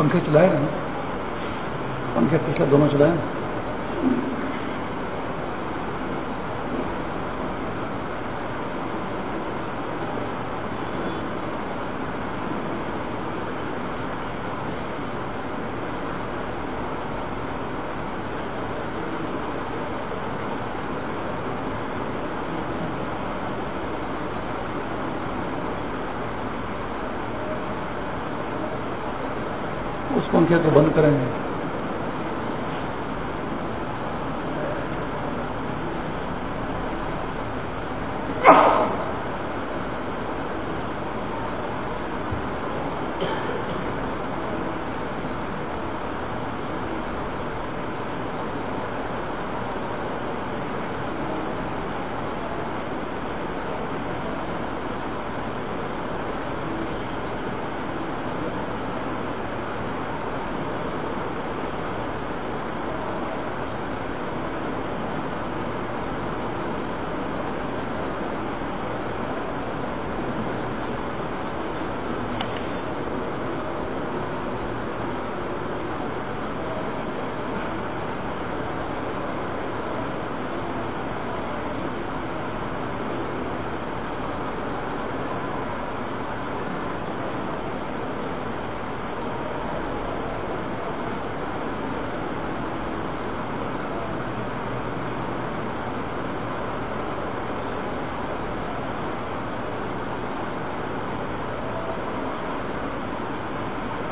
پنکھے چلائے نا پنکھے پچھلے دونوں چلائے تو بند کریں گے۔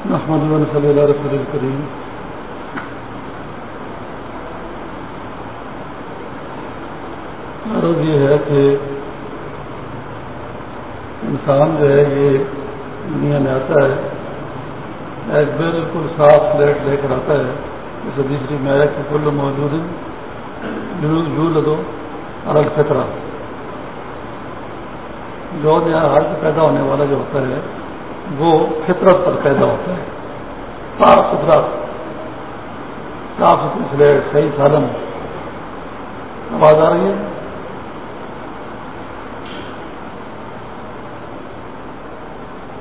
محمد صلی اللہ رسول الکریم عرض یہ ہے کہ انسان جو ہے یہ دنیا میں آتا ہے، ایک بالکل صاف سلیٹ لے کر آتا ہے۔ جیسے دوسری میں کہ کل موجود جو لدو الگ فطرہ۔ جو نیا حال پیدا ہونے والا جو ہوتا ہے وہ فطرت پر پیدا ہوتا ہے۔ صاف ستھرا صاف ستھری سلیٹ صحیح سالم۔ آواز آ رہی ہے؟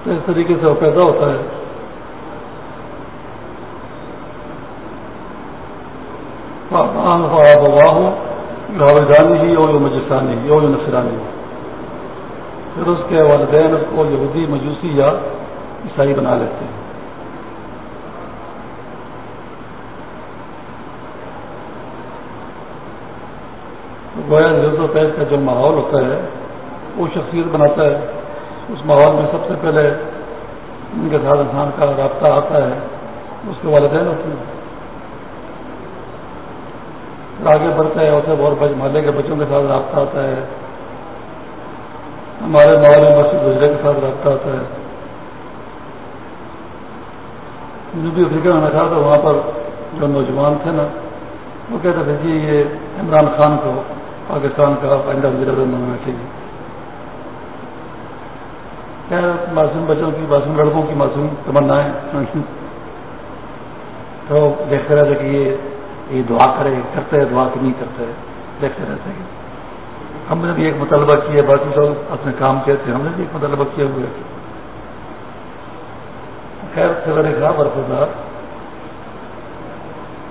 تو اس طریقے سے وہ پیدا ہوتا ہے۔ بواہ راویدانی ہی اور مجسانی اور نصرانی پھر اس کے والدین اس کو یہودی مجوسی یا عیسائی بنا لیتے ہیں۔ گویا و پیش کا جو ماحول ہوتا ہے، وہ شخصیت بناتا ہے۔ اس ماحول میں سب سے پہلے ان کے ساتھ انسان کا رابطہ آتا ہے، اس کے والدین ہوتے ہیں۔ آگے بڑھتا ہے اسے بہت بچ محلے کے بچوں کے ساتھ رابطہ آتا ہے۔ ہمارے ماحول میں مسجد گزرے کے ساتھ رابطہ آتا ہے۔ جنوبی افریقہ میں تھا، وہاں پر جو نوجوان تھے نا، وہ کہتے تھے جی یہ عمران خان کو پاکستان کا آئندہ وزیر اعظم بنانا چاہیے۔ کیا معصوم بچوں کی، معصوم لڑکوں کی معصوم تمنا ہے تو دیکھتے رہتے کہ یہ یہ دعا کرے، کرتے دعا کہ نہیں کرتے، دیکھتے رہتے کہ ہم نے بھی ایک مطالبہ کیا، باقی سب اپنے کام کہتے ہم نے بھی ایک مطالبہ کیا ہوا ہے۔ خیر سے بڑے خراب برفدار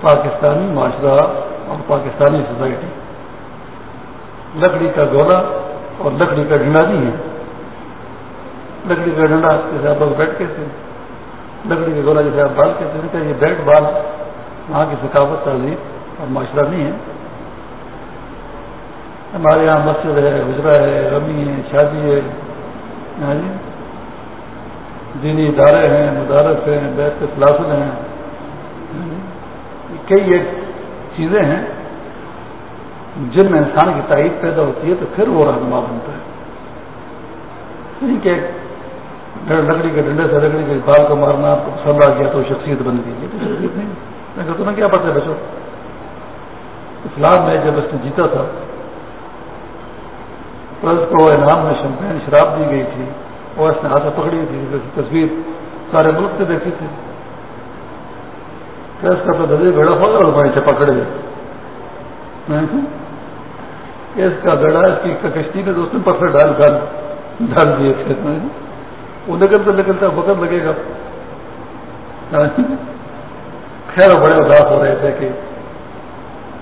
پاکستانی معاشرہ اور پاکستانی سوسائٹی لکڑی کا گولا اور لکڑی کا ڈنڈا نہیں ہے لکڑی کا ڈنڈا جیسے آپ لوگ بیٹھ کے تھے۔ لکڑی کا گولا جیسے آپ بال کہتے ہیں کہ یہ بیٹ بال، وہاں کی ثقافت تہذیب اور معاشرہ نہیں ہے ہمارے یہاں مسجد ہے گزرا ہے، رمی ہے، شادی ہے۔ ہاں جی؟ دینی ادارے ہیں، مدارس ہیں، بیت کلاسل ہیں۔ ہاں جی؟ کئی ایک چیزیں ہیں، جن میں انسان کی تائید پیدا ہوتی ہے تو پھر وہ رہنما بنتا ہے۔ یعنی کہ لکڑی کے ڈنڈے سے لکڑی کے بال کو مارنا آپ کو پسند آ گیا تو شخصیت بن گئی۔ یہ تو شخصیت نہیں۔ میں کہتا ہوں کیا پتہ بچوں اسلام میں جب اس نے جیتا تھا تو اس کو انعام میں شمپین شراب دی گئی تھی اور اس نے ہاتھ پکڑی تھی تصویر سارے ملک سے دیکھی تھی۔ اس کا تو دلی بھیڑا ہوگا اور وہیں سے پکڑے اس کا گڑا اس کی کشتی میں دوستوں پتھر ڈال ڈال ڈال دیے کھیت میں وہ نکلتا نکلتا وقت لگے گا۔ خیر بڑے اداس ہو رہے تھے کہ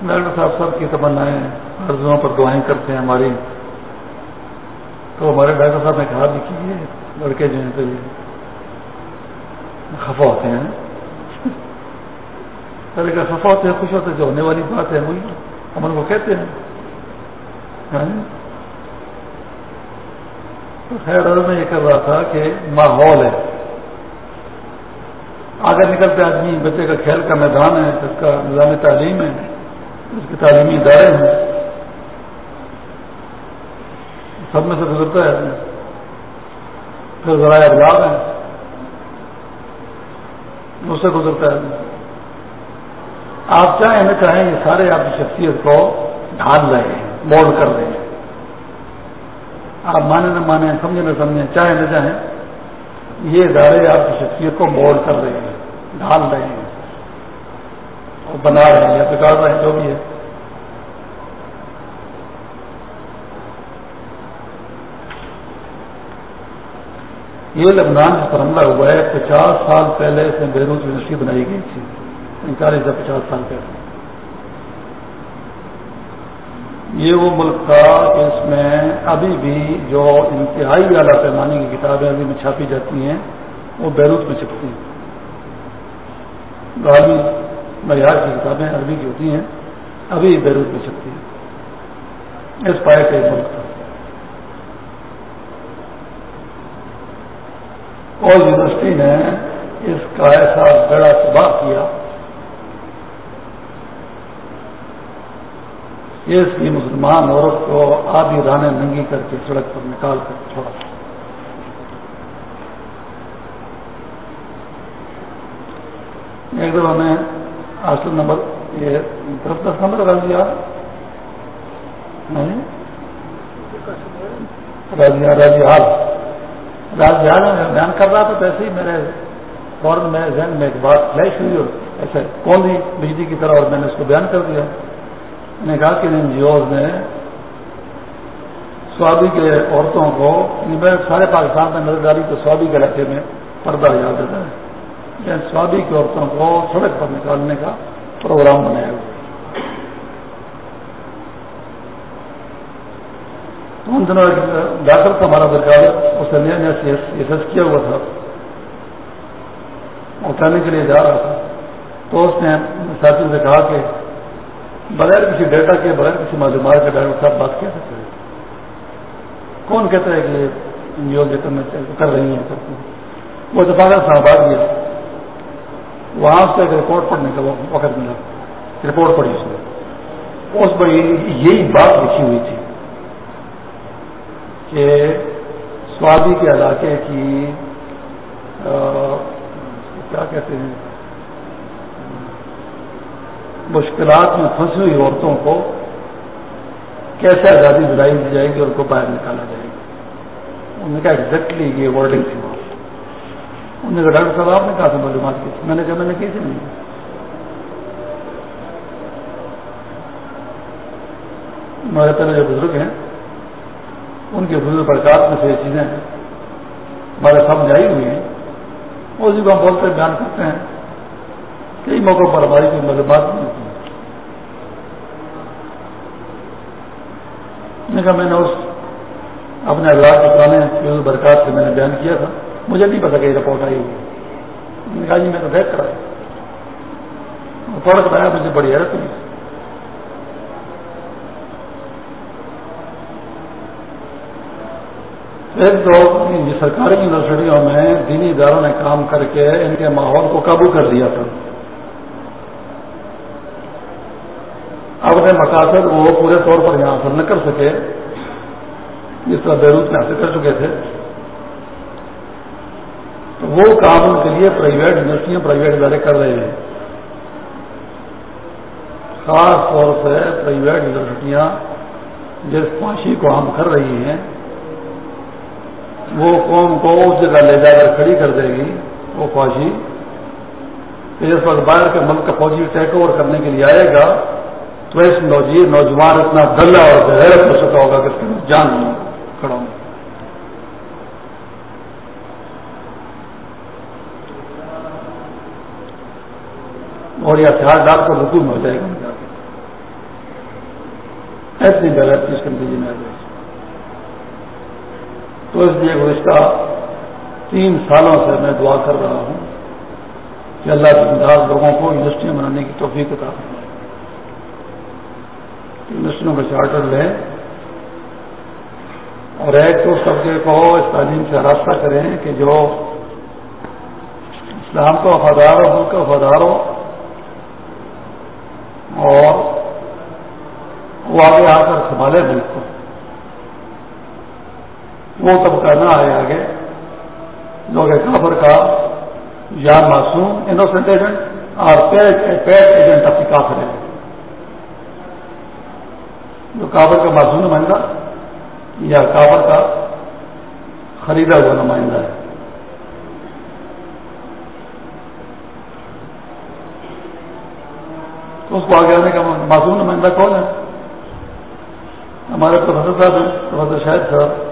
ڈاکٹر صاحب سب کی تمنائیں ارضوں پر دعائیں کرتے ہیں ہماری۔ تو ہمارے ڈاکٹر صاحب نے کہا بھی کہ یہ لڑکے جو ہیں تو یہ خفا ہوتے ہیں۔ کا خفا ہوتے ہیں، خوش ہوتے ہیں، جو ہونے والی بات ہے وہی ہم ان کو کہتے ہیں۔ یعنی تو خیر میں یہ کر رہا تھا کہ ماحول ہے۔ آگے نکلتے آدمی، بچے کا کھیل کا میدان ہے، اس کا نظام تعلیم ہے، اس کے تعلیمی ادارے ہیں۔ سب میں سے گزرتا ہے پھر ذرائع ابلاغ ہے اس سے گزرتا ہے آپ چاہیں نہ چاہیں یہ سارے آپ کی شخصیت کو ڈھال رہے ہیں مولڈ کر رہے ہیں آپ مانے نہ مانے، سمجھے نہ سمجھیں چاہیں نہ چاہیں یہ ادارے آپ کی شخصیت کو مولڈ کر رہے ہیں ڈھال رہے ہیں اور بنا رہے ہیں یا بگاڑ رہے ہیں، جو بھی ہے۔ یہ لبنان جس پر حملہ ہوا ہے، پچاس سال پہلے سے بیروت یونیورسٹی بنائی گئی تھی۔ پینتالیس سے پچاس سال پہلے۔ یہ وہ ملک تھا کہ اس میں ابھی بھی جو انتہائی اعلیٰ پیمانے کی کتابیں ابھی میں چھاپی جاتی ہیں، وہ بیروت میں چھپتی ہیں۔ عالمی معیار کی کتابیں عربی کی ہوتی ہیں، ابھی بیروت میں چھپتی ہیں۔ اس پائے کا ایک ملک تھا اور یونیورسٹی نے اس کا ایسا بڑا تباہ کیا اس کی مسلمان عورت کو آدھی رانے ننگی کر کے سڑک پر نکال کر چھوڑا۔ ایک دفعہ میں ہاسٹل نمبر، یہ طرف دس نمبر رضی راجی حال۔ بیان کر رہا تھا تو ایسے ہی میرے فوراً میں ذہن میں ایک بات فلیش ہوئی اور ایسے کون دی بجلی کی طرح اور میں نے اس کو بیان کر دیا۔ میں نے کہا کہ ان جی اوز نے سوابی کے عورتوں کو یعنی سارے پاکستان میں نظر ڈالی تو سوابی کے علاقے میں پردہ یاد دیتا ہے۔ یعنی سوابی کی عورتوں کو سڑک پر نکالنے کا پروگرام بنایا ہوا تو ان دنوں ڈاکٹر تھا ہمارا درکار اس نے نیا نیا ایس کیا ہوا تھا۔ اٹھانے کے لیے جا رہا تھا۔ تو اس نے ساتھی سے کہا کہ بغیر کسی ڈیٹا کے، بغیر کسی معلومات کے ڈاکٹر صاحب بات کیا سکتے کون کہتا ہے کہ این جی او کر رہی ہیں سب کو وہ اتفاق صاحب آ گیا وہاں سے ایک رپورٹ پڑھنے کا وقت ملا۔ رپورٹ پڑھی اس نے۔ اس پر یہی بات لکھی ہوئی تھی۔ کہ سوادی کے علاقے کی کیا کہتے ہیں، مشکلات میں پھنسی ہوئی عورتوں کو کیسے آزادی دلائی دی جائے گی اور ان کو باہر نکالا جائے گا؟ انہوں نے کہا ایگزیکٹلی یہ ورڈنگ تھی وہاں انہوں نے کہا ڈاکٹر صاحب، آپ نے کہا تھا معلومات کی میں نے کہا میں نے کی تھی نہیں۔ ہمارے پہلے جو بزرگ ہیں۔ ان کے فضل برکات میں سے یہ چیزیں ہمارے سامنے آئی ہوئی ہیں۔ اسی کو ہم بولتے بیان کرتے ہیں، کئی موقعوں پر ہماری کوئی معلومات نہیں ہوتی۔ نے کہا، میں نے اس اپنے اللہ کے پرانے فضل برکات سے میں نے بیان کیا تھا۔ مجھے نہیں پتا کہ یہ رپورٹ آئی ہوئی میں نے کہا جی میں تو دیکھ کر پڑھ کر آیا مجھے بڑی حیرت ہوئی۔ ایک دو سرکاری یونیورسٹیوں میں دینی اداروں نے کام کر کے ان کے ماحول کو قابو کر دیا تھا۔ اپنے مقاصد وہ پورے طور پر یہاں حاصل نہ کر سکے، جس طرح بیروت میں حاصل کر چکے تھے۔ تو وہ کام ان کے لیے پرائیویٹ یونیورسٹیاں پرائیویٹ ادارے کر رہے ہیں۔ خاص طور سے پرائیویٹ یونیورسٹیاں جس معاشی کو ہم کر رہی ہیں وہ قوم کو اس جگہ لے جا کر کھڑی کر دے گی، وہ فوجی۔ کہ جس وقت باہر کے ملک کا فوجی ٹیک اوور کرنے کے لیے آئے گا، تو اس نوجوان اتنا دلہ اور حیرت ہو چکا ہوگا کہ اس کے جان کھڑا ہوں اور یہ ہتھیار ڈال کر رکو میں ہو جائے گا۔ ایسی جگہ اس کے نتیجے میں آ جائے تو اس لیے گزشتہ تین سالوں سے میں دعا کر رہا ہوں کہ اللہ کے لوگوں کو یونیورسٹیاں بنانے کی توفیق عطا کرنا یونیورسٹیوں کا چارٹر لیں اور ایک تو طبقے کو اس تعلیم سے راستہ کریں کہ جو اسلام کا وفادار ہو ملک کا وفادار ہو اور وہ آگے آ کر سنبھالے ملک کو۔ وہ طبقہ نہ آئے آگے۔ جو کافر کا یا معصوم انوسنٹ ایجنٹ اور پیٹ ایجنٹ اپنی کافر ہے۔ جو کابر کا معصوم نمائندہ یا کابر کا خریدا ہوا نمائندہ ہے۔ تو اس کو آگے آنے کا معصوم نمائندہ کون ہے؟ ہمارے پروفیسر صاحب ہیں، پروفیسر شاہد صاحب۔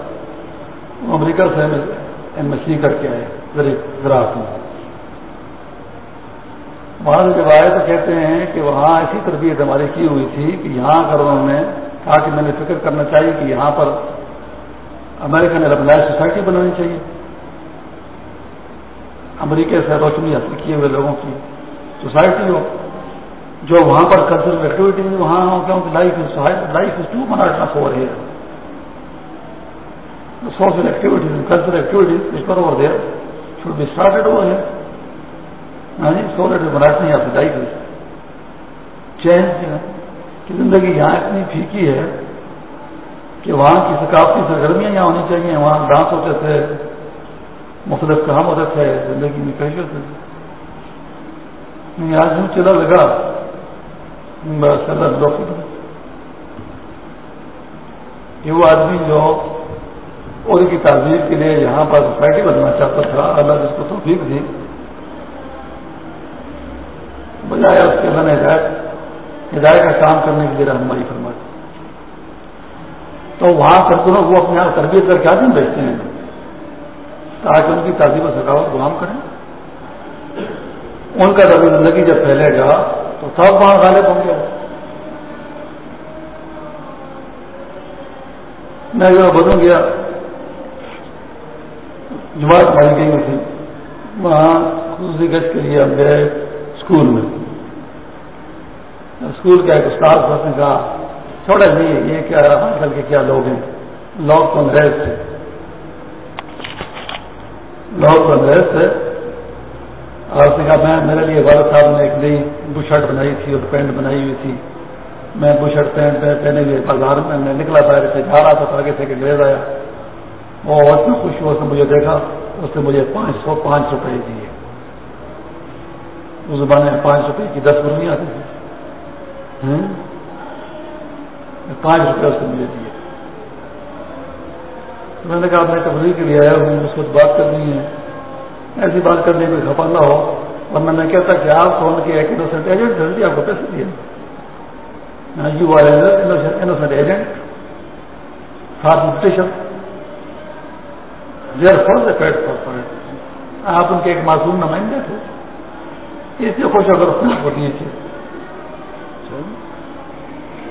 امریکہ سے ایم ایس سی کر کے آئے زراعت میں وہاں جب آئے تو کہتے ہیں کہ وہاں ایسی تربیت ہماری کی ہوئی تھی کہ یہاں اگر انہوں نے کہا کہ میں نے فکر کرنا چاہیے کہ یہاں پر امریکن ربلائز سوسائٹی بنانی چاہیے۔ امریکہ سے روشنی حاصل کیے ہوئے لوگوں کی سوسائٹی ہو، جو وہاں پر کلچرل ایکٹیویٹیز وہاں ہو کیونکہ life life is too monotonous for ہے سوشل ایکٹیویٹیز کلچرل ایکٹیویٹیز اس پر over there should be started over ہے ہاں جی سولر مناٹنی آپ لائف چینج کہ زندگی یہاں اتنی پھیکی ہے کہ وہاں کی ثقافتی سرگرمیاں یہاں ہونی چاہیے۔ وہاں ڈانس ہوتے تھے مختلف کام ہوتے تھے زندگی میں کیسے ہوتے تھے آج ہوں چلا لگا۔ کہ وہ آدمی جو اور کی تعزیر کے لیے یہاں پر سوسائٹی بننا چاہتا تھا اللہ جس کو توفیق تھی بجائے اس کے بنے ہدایت ہدایت کا کام کرنے کے لیے رہنمائی فرماتی تو وہاں سرکلوں وہ اپنے آپ تربیت کر کے آدمی بیچتے ہیں۔ تاکہ ان کی تعزیب و ثقافت غلام کریں۔ ان کا ربی زندگی جب پھیلے گا، تو سب وہاں غالب ہوں گے۔ میں جو بدوں گیا۔ جماعت ہماری گئی ہوئی تھی۔ وہاں خصوصی گشت کے لیے ہم گئے اسکول میں۔ اسکول کا ایک استاد صاحب نے کہا چھوڑا جی یہ کیا آج کل کے کیا لوگ ہیں؟ لوگ تو انگریز تھے۔ لوگ تو انگریز تھے۔ اور اس نے کہا، میں، میرے لیے والد صاحب نے ایک نئی بشرٹ بنائی تھی، اور پینٹ بنائی ہوئی تھی۔ میں بشرٹ پینٹ پہنے ہوئے بازار میں نکلا باہر سے، جا رہا تھا، تو آگے سے انگریز آیا۔ وہ اتنا خوش ہوا اس نے مجھے دیکھا، اس نے مجھے پانچ سو، پانچ روپئے دیے۔ اس زمانے میں پانچ روپئے کی دس روپیہ آتی تھی ہاں؟ پانچ روپئے اس کو مجھے دیے۔ میں نے کہا میں تفریح کے لیے آیا ہوں، اس کو بات کرنی ہے۔ ایسی بات کرنے کوئی خفا نہ ہو۔ ورنہ میں کہتا کہ آپ فون کے ایک انوسینٹ ایجنٹ جلدی آپ کو پیسے دیے۔ یو آر انوسینٹ ایجنٹ ساتھ station there for the pet for آپ ان کے ایک معصوم نمائندے تھے۔ اس لیے خوش اگر اس نے دیے تھے۔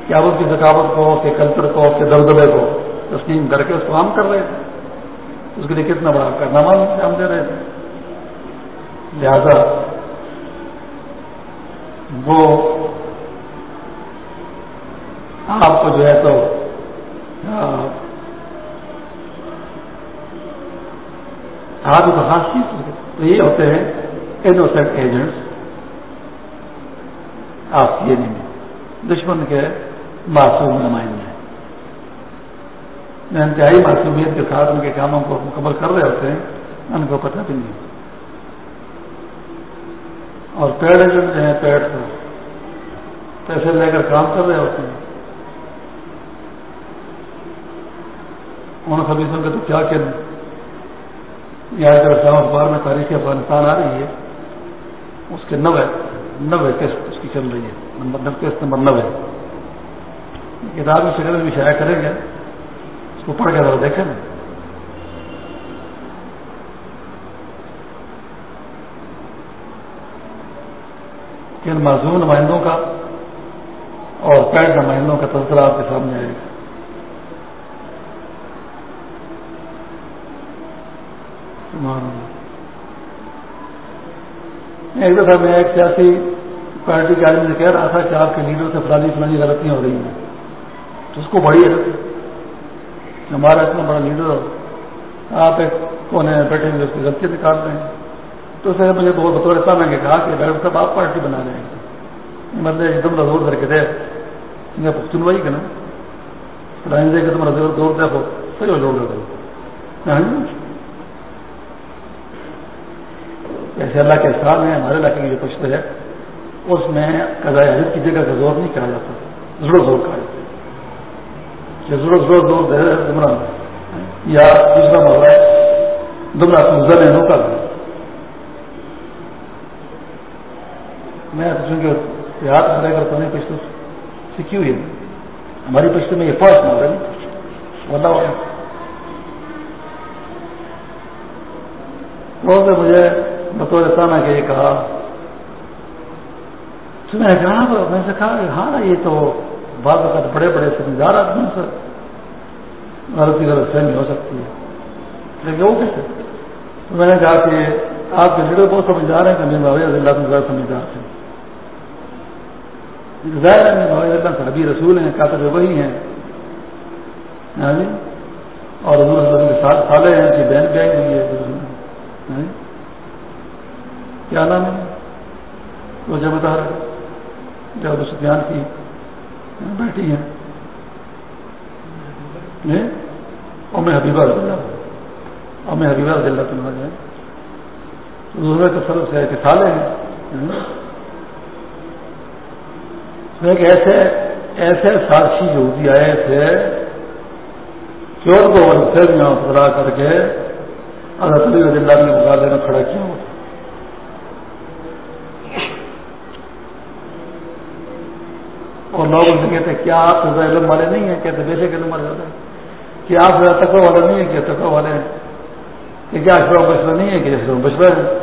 کیا وہ کی ثقافت کو اس کے کلچر کو اس کے دبدبے کو تسلیم کر کے اس کو عام کر رہے تھے؟ اس کے لیے کتنا بڑا کارنامہ ہم دے رہے تھے۔ لہذا وہ آپ کو جو ہے تو آپ تو خاص تو یہ ہوتے ہیں انوسینٹ ایجنٹس۔ آپ یہ نہیں۔ دشمن کے معصوم نمائندے انتہائی معصومیت کے ساتھ ان کے کاموں کو مکمل کر رہے ہوتے ہیں، ان کو پتہ بھی نہیں۔ اور پیڑ جو ہیں، پیڑ کو پیسے لے کر کام کر رہے ہوتے ہیں۔ ان سبھی سن کے تو کیا کہ یہاں جو اسلام اخبار میں تاریخ افغانستان آ رہی ہے۔ اس کے نوے نوے قسط اس کی چل رہی ہے نمبر قسط نمبر نوے۔ کتاب کی شکل بھی شائع کریں گے اس کو پڑھ کے ذرا دیکھیں۔ نا کہ ان معذوم نمائندوں کا اور پیڈ نمائندوں کا تذکرہ آپ کے سامنے آئے گا۔ ایک دفعہ میں ایک سیاسی پارٹی کے آدمی سے کہہ رہا تھا کہ آپ کے لیڈر سے فلانی فلانی غلطیاں ہو رہی ہیں۔ تو اس کو بڑی حیرت ہمارا اتنا بڑا لیڈر ہو، آپ ایک کونے بیٹھے ہوئے اس کی غلطی نکال رہے ہیں تو اسے مجھے بہت بطور میں نے کہا کہ ڈاکٹر صاحب آپ پارٹی بنا رہے ہیں مطلب ایک دم رزور کر کے دے سنوائی کا نا دے کہ تم رزور دور دیکھو صحیح ہو ہاں جوڑ جی۔ دو ایسے اللہ کے احسان ہے ہمارے علاقے کی جو پشت ہے اس میں قضاء حضرت کی جگہ کا زور نہیں کہا جاتا۔ ضرور زور کہا جاتا کہ ضرور زور زور دے دمرا یا دوسرا محلہ ہے دمرا تم نو کا میں چونکہ یاد کرے گا تو نہیں پشت سیکھی ہوئی ہے ہماری پشت میں یہ فرسٹ مال ہے۔ تو مجھے بطور سانا کہ یہ کہا تو میں کہا میں سے کہا کہ ہاں یہ تو بعض وقت بڑے بڑے سمجھدار آدمی سے غلطی غلط فہمی ہو سکتی ہے لیکن وہ کیسے تو میں نے کہا کہ آپ کے لیڈر بہت سمجھدار ہیں کہ میرے بھائی اللہ زیادہ سمجھدار تھے ظاہر ہے میرے اللہ سے رسول ہیں کاتر وہی ہیں ہاں جی اور حضور کے ساتھ سالے ہیں کہ بہن بھی آئی ہوئی ہے کیا نام ہے وہ جب بتا رہے جب سفیان کی بیٹی ہے جی؟ ام حبیبہ رضی اللہ ام حبیبہ رضی اللہ تعالیٰ ہے۔ حضور کے سرف سے کہ سالے ہیں ایک ایسے ایسے سارسی جو بھی آئے تھے چور کو پھر میں اترا کر کے حضرت علی رضی اللہ نے مقابلے میں کھڑا کیا ہوتا اور لوگ ان سے کہتے ہیں، کیا آپ زیادہ علم والے نہیں ہیں؟ کہتے بے شک علم والے ہوتے ہیں. کیا آپ زیادہ تکو والے نہیں ہیں؟ کہ تکو والے ہیں؟ کہ کیا اشرف بشرا نہیں ہے کہ اشرف بشرا ہے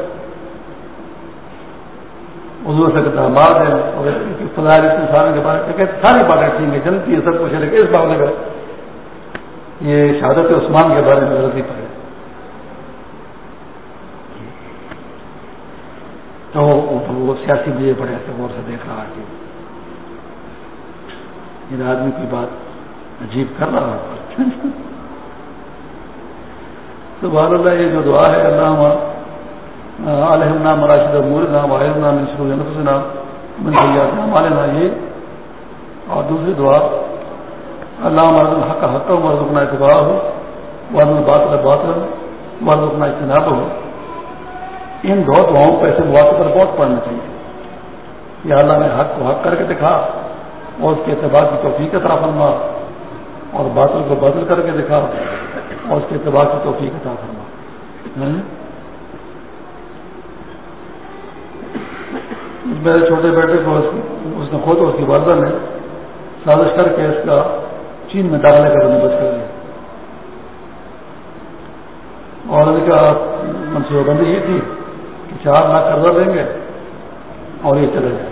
حضور سے کہتا بات ہے اور فضائل انسان کے بارے میں کہتے ساری باتیں ٹھیک ہیں جنتی ہے سب کچھ ہے، لیکن اس معاملے کا یہ شہادت عثمان کے بارے میں غلطی پڑے تو وہ سیاسی مجھے بڑے ایسے غور سے دیکھ رہا ہے ان آدمی کی بات عجیب کر رہا ہے تو بہر اللہ، یہ جو دعا ہے اللہ علیہ نام راشد مور نام واحد نام نام من سیات نام علیہ یہ اور دوسری دعا اللہ مرد الحق حق مرد اپنا اتباع ہو ورد الباطل باطل مرد اپنا اجتناب ہو ان دو دعاؤں کو ایسے موقع پر بہت پڑھنا چاہیے۔ یا اللہ نے حق کو حق کر کے دکھا۔ اور اس کے اعتبار کی توفیق عطا فرما اور باطل کو بدل کر کے دکھا اور اس کے اعتبار کی توفیق عطا فرما۔ میرے چھوٹے بیٹے کو اس نے خود اس کی والدہ نے سازش کر کے اس کا چین میں ڈالنے کا بندوبست کر دیا اور ان کا منصوبہ بندی یہ تھی کہ چار لاکھ قرضہ دیں گے اور یہ چلے جائیں۔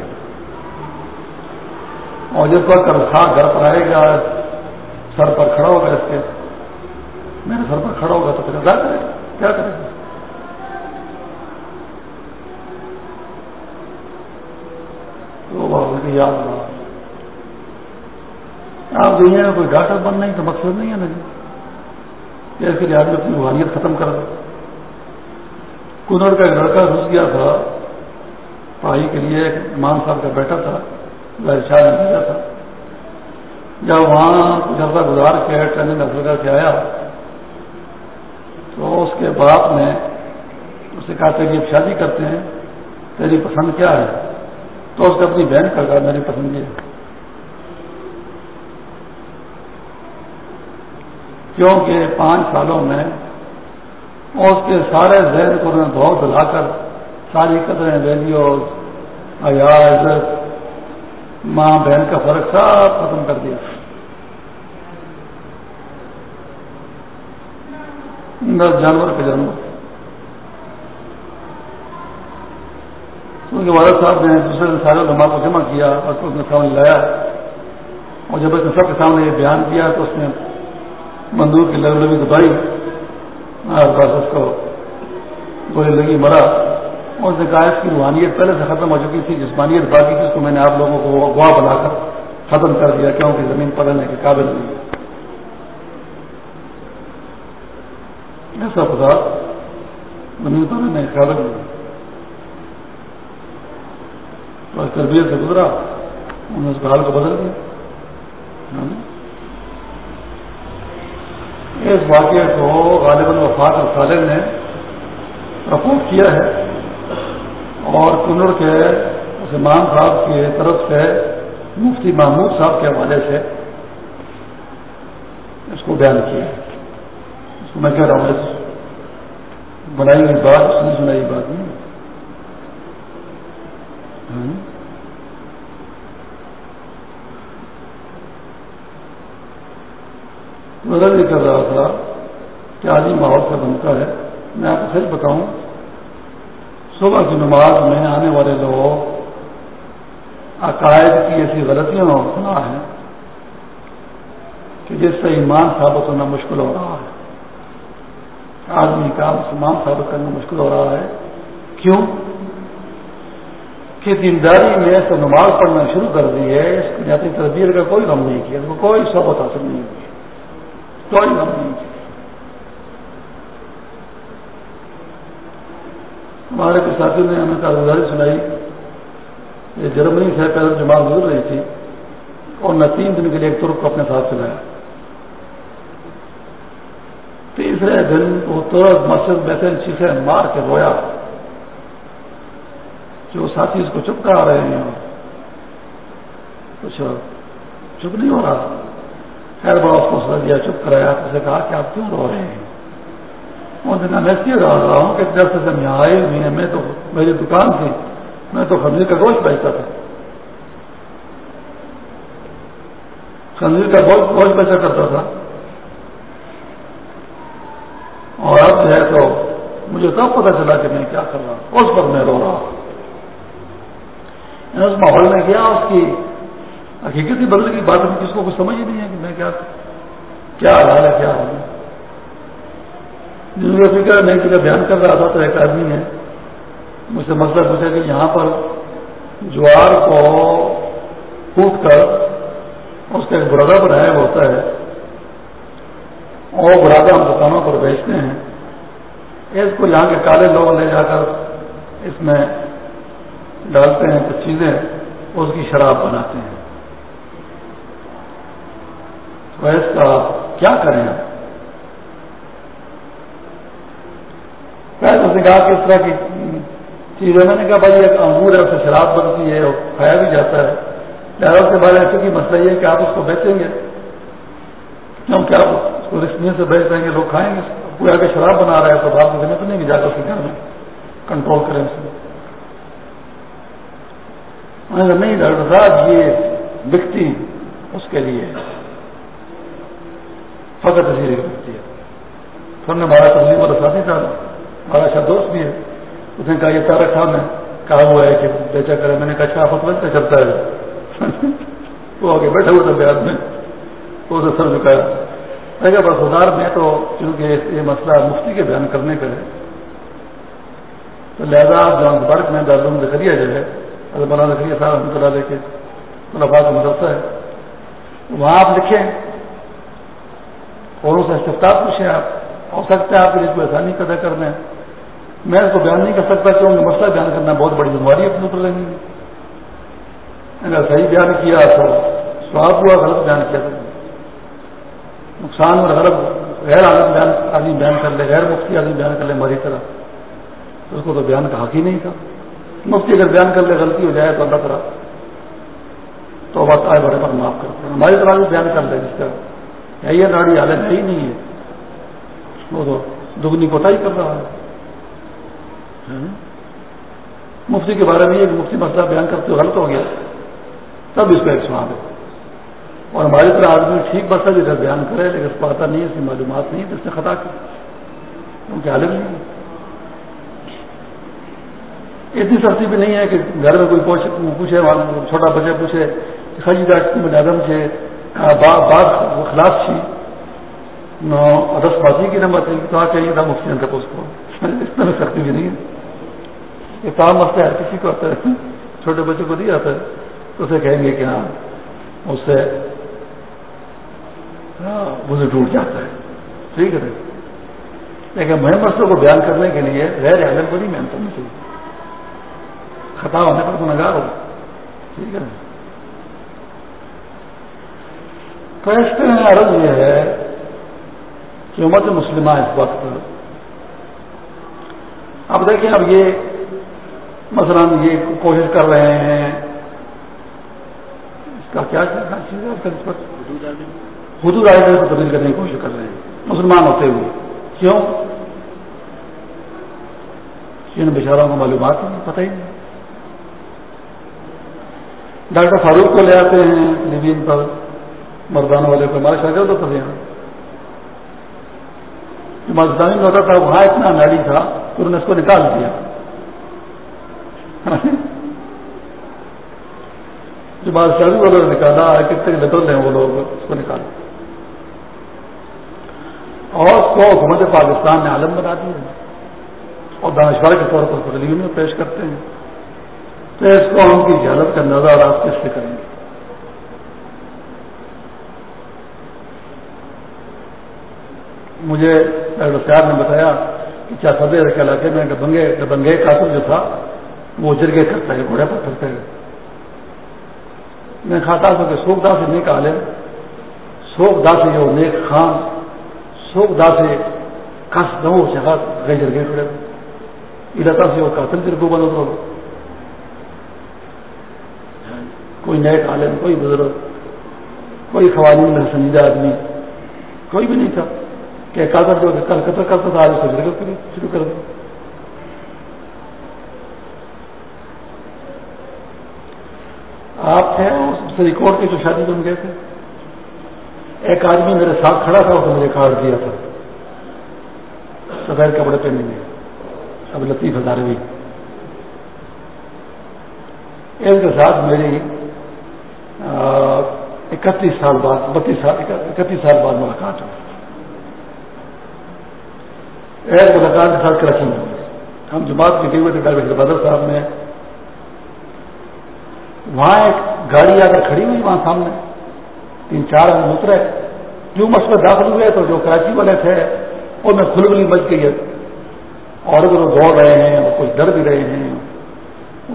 اور جس وقت گھر پر آئے گا، سر پر کھڑا ہوگا اس کے۔ میرے سر پر کھڑا ہوگا تو پھر ادا کرے گا کیا کرے؟ گا تو یاد رہا آپ دنیا میں کوئی ڈاکٹر بن نہیں تو مقصد نہیں ہے نا جی۔ اس کے لیے آدمی اپنی روحانیت ختم کر دو کنڑ کا ایک لڑکا گھس گیا تھا، پڑھائی کے لیے ایک مان صاحب کا بیٹا تھا۔ شاہ نے بھیجا تھا۔ جب وہاں کچھ عرصہ گزار کے ٹریننگ افریقہ سے آیا، تو اس کے باپ نے اسے کہا تیری اب شادی کرتے ہیں، تیری پسند کیا ہے؟ تو اس نے اپنی بہن کا کہا، میری پسند یہ ہے۔ کیونکہ پانچ سالوں میں اس کے سارے ذہن کو انہوں نے بہت دلا کر، ساری قدریں ویلیوز حیا عزت ماں بہن کا فرق سب ختم کر دیا۔ جانور کا جنم ان کے والد صاحب نے دوسرے دن سارے علماء کو جمع کیا، اور اس نے سامنے لایا۔ اور جب اس نے سب کے سامنے یہ بیان کیا، تو اس نے بندوق کی لگ لگی دبائی۔ بس اس کو گولی لگی، مرا۔ اور اس نے کہا اس کی روحانیت پہلے سے ختم ہو چکی تھی، جسمانیت باقی تھی، اس کو میں نے آپ لوگوں کو گواہ بنا کر ختم کر دیا، کیونکہ زمین پکڑنے کے قابل نہیں ایسا پدارتھ زمین پکڑنے کے قابل نہیں اور تربیت سے گزرا، انہوں نے اس حال کو بدل دیا۔ ہاں۔ اس واقعے کو غالباً وفاق اور صالح نے رپورٹ کیا ہے۔ اور کنر کے امام صاحب کی طرف سے، مفتی محمود صاحب کے حوالے سے اس کو بیان کیا۔ اس کو میں کہہ رہا ہوں بنائی ہوئی بات، اس نے سنائی بات نہیں۔ ہاں۔ نظر یہ کر رہا تھا کہ آج ماحول سے بنتا ہے۔ میں آپ کو سچ بتاؤں صبح کی نماز میں آنے والے لوگ عقائد کی ایسی غلطیاں سنا ہے کہ جس سے ایمان ثابت ہونا مشکل ہو رہا ہے۔ آدمی کا مسلمان ثابت کرنا مشکل ہو رہا ہے۔ کیوں؟ کہ دینداری میں سے نماز پڑھنا شروع کر دی ہے۔ اس بنیادی تربیت کا کوئی غم نہیں کیا، اس کو کوئی صحبت حاصل نہیں ہوئی کوئی غم نہیں کیا۔ ہمارے ساتھی نے ہمیں کاروباری سنائی۔ یہ جرمنی سے پہلے جماعت گزر رہی تھی۔ اور میں تین دن کے لیے ایک ترک کو اپنے ساتھ چلایا۔ تیسرے دن وہ ترک مسجد بیٹھے چیخے مار کے رویا۔ جو ساتھی اس کو چپ کرا رہے ہیں۔ کچھ چپ نہیں ہو رہا۔ خیر، بڑا اس کو سمجھ دیا چپ کرایا تو اسے کہا کہ آپ کیوں رو رہے ہیں؟ اور دن میں اس رہا ہوں کہ جب سے میں آئے ہوئی ہیں میں تو میری دکان تھی۔ میں تو خنزیر کا گوشت بیچتا تھا۔ خنزیر کا گوشت گوشت بیچا کرتا تھا۔ اور اب جو ہے تو مجھے کب پتا چلا کہ میں کیا کر رہا ہوں۔ اس پر میں رو رہا ہوں۔ اس ماحول میں گیا، اس کی حقیقت ہی بدل کی بات کس کو کچھ سمجھ ہی نہیں ہے کہ میں کیا کیا حال ہے، کیا حال ہے فکر میں فکر بیان کر رہا تھا تو ایک آدمی نے مجھ سے مسئلہ پوچھا کہ یہاں پر جوار کو کوٹ کر اس کا ایک برادہ بنایا ہوتا ہے اور برادہ ہم دکانوں پر بیچتے ہیں۔ اس کو یہاں کے کالے لوگ لے جا کر اس میں ڈالتے ہیں کچھ چیزیں، اس کی شراب بناتے ہیں۔ تو اس کا کیا کریں اس نے کہا کہ اس طرح کی چیزیں میں نے کہا بھائی ایک انگور ہے، اسے شراب بنتی ہے اور کھایا بھی جاتا ہے۔ لہٰذا کے بارے میں چونکہ مسئلہ یہ ہے کہ آپ اس کو بیچیں گے۔ کیونکہ آپ اس کو رسمی سے بیچ دیں گے، لوگ کھائیں گے۔ کوئی آگے شراب بنا رہا ہے تو بات تو نہیں کہ جا کر اس کے گھر میں کنٹرول کریں اس میں نہیں، ڈاکٹر صاحب، یہ بکتی اس کے لیے فقط اسی لیے بکتی ہے۔ سر نے ہمارا تبلیغ والا ساتھی تھا ہمارا اچھا دوست بھی ہے۔ اس نے کہا، یہ تارک صاحب نے کہا ہوا ہے کہ بیچا کرے۔ میں نے کہا اچھا آپ کا چلتا ہے۔ وہ آگے بیٹھا ہوا تھا بیاد میں۔ تو اسے سر چکایا میں کہا، بس ہزار میں تو کیونکہ یہ مسئلہ مفتی کے بیان کرنے کا ہے۔ تو لہذا آپ جان برق میں دارالعلوم ذکریہ جو ہے مولانا رکھیے صاحب رحمۃ اللہ لے کے طلبا کا مدرسہ ہے۔ وہاں آپ لکھیں۔ اور سے استفتا پوچھیں آپ۔ ہو سکتا ہے آپ کے لیے کوئی آسانی پیدا کرنا ہے۔ میں اس کو بیان نہیں کر سکتا کیونکہ مسئلہ بیان کرنا بہت بڑی ذمہ اپنے اوپر لیں گی اگر صحیح بیان کیا تو سواب ہوا، غلط بیان کیا۔ تو نقصان اور غلط، غیر عالم بیان آدمی بیان کر لے، غیر مفتی آدمی بیان کر لے ہماری طرح۔ تو اس کو تو بیان کا حق ہی نہیں تھا۔ مفتی اگر بیان کر لے، غلطی ہو جائے تو اللہ تعالیٰ تو بات آئے بڑے پر معاف کرتے ہیں ہماری طرح بھی بیان کر لے، جس کا ہے یہ گاڑی حالت ہے ہی نہیں ہے۔ وہ تو دگنی کوٹائی کر رہا ہے۔ مفتی کے بارے میں ایک مفتی مسئلہ بیان کرتے ہوئے غلط ہو گیا۔ تب اس کا ایک سواب ہے۔ اور ہماری طرح آدمی ٹھیک مسئلہ بھی اگر بیان کرے، لیکن اس کو آتا نہیں، اس کی معلومات نہیں، تو اس نے خطا کی۔ کیونکہ عالم نہیں اتنی سختی بھی نہیں ہے کہ گھر میں کوئی پوچھے چھوٹا بچہ پوچھے خاجی ڈاکٹر سے بات خلاف تھی۔ نو ادس بازی کی نمبر تھی، تو آ چاہیے تھا مفتی تک اس کو۔ اس طرح سختی بھی نہیں ہے۔ یہ مسئلہ ہر کسی کو آتا ہے۔ چھوٹے بچے کو نہیں آتا ہے۔ تو اسے کہیں گے کہ ہاں اس سے ہاں، مجھے ٹوٹ جاتا ہے۔ ٹھیک ہے۔ لیکن میں مسئلوں کو بیان کرنے کے لیے غیر عالم کو نہیں محنت کرنی چاہیے۔ خطا ہونے پر تو نگار ہو۔ ٹھیک ہے۔ تو اس کے عرض یہ ہے کہ امت مسلمہ اس وقت اب دیکھیں اب یہ مثلا یہ کوشش کر رہے ہیں۔ اس کا کیا چیز ہے؟ حدود آئے کو تبدیل کرنے کی کوشش کر رہے ہیں۔ مسلمان ہوتے ہوئے۔ کیوں؟ ان بیچاروں کو معلومات نہیں پتہ ہی نہیں۔ ڈاکٹر فاروق کو لے آتے ہیں نوین پر مردان والے کو ہمارے شاگرد ہوتا تھا یہاں۔ مردانی ہوتا تھا وہاں اتنا ناڑی تھا۔ تو انہوں نے اس کو نکال دیا۔ جو بادشاہی والوں نے نکالا کتنے لطل ہیں وہ لوگ، اس کو نکال اور اس کو حکومت پاکستان نے عالم بنا دیا۔ اور دانشور کے طور پر بدلی میں پیش کرتے ہیں۔ تو اس کو ہم کی جہالت کا نظر آپ کس سے کریں گے؟ مجھے ڈاکٹر صاحب نے بتایا کیا صدر کے علاقے میں گبنگے گبنگے قاتل جو تھا، وہ جرگے کرتا ہے، گھوڑے پر کرتے ہوئے میں کھاتا تھا کہ سوکھ دا سے نیک عالم۔ سوکھ دا سے جو نیک خان۔ سوکھ دا سے کس دو سے گئے جرگے کھڑے علاقہ سے وہ قاتل جرگو بند ہوتا کوئی نئے عالم، کوئی بزرگ، کوئی خواتین میں سنجیدہ آدمی۔ کوئی بھی نہیں تھا۔ کہ کاغذ جو قطر کرتا تھا آج اسے شروع کر دیا آپ تھے، اس ریکارڈ کے جو شادی بن گئے تھے۔ ایک آدمی میرے ساتھ کھڑا تھا، اس نے مجھے کارڈ دیا تھا۔ سفید کپڑے پہنے میں اب لطیف ہزاروی اس کے ساتھ میری اکتیس سال بعد، بتیس سال، اکتیس سال بعد ملاقات ہوئی۔ ایک ملاقات کے ساتھ کراچی میں ہم جماعت میں گئے ہوئے تھے ڈاکٹر بدر صاحب نے وہاں ایک گاڑی آ کر کھڑی ہوئی وہاں سامنے۔ تین چار ہم اترے۔ جو مسئلہ داخل ہوئے تو جو کراچی والے تھے ان میں کھل گلی بچ گئی ہے۔ اور ادھر دوڑ رہے ہیں اور کچھ ڈر بھی رہے ہیں۔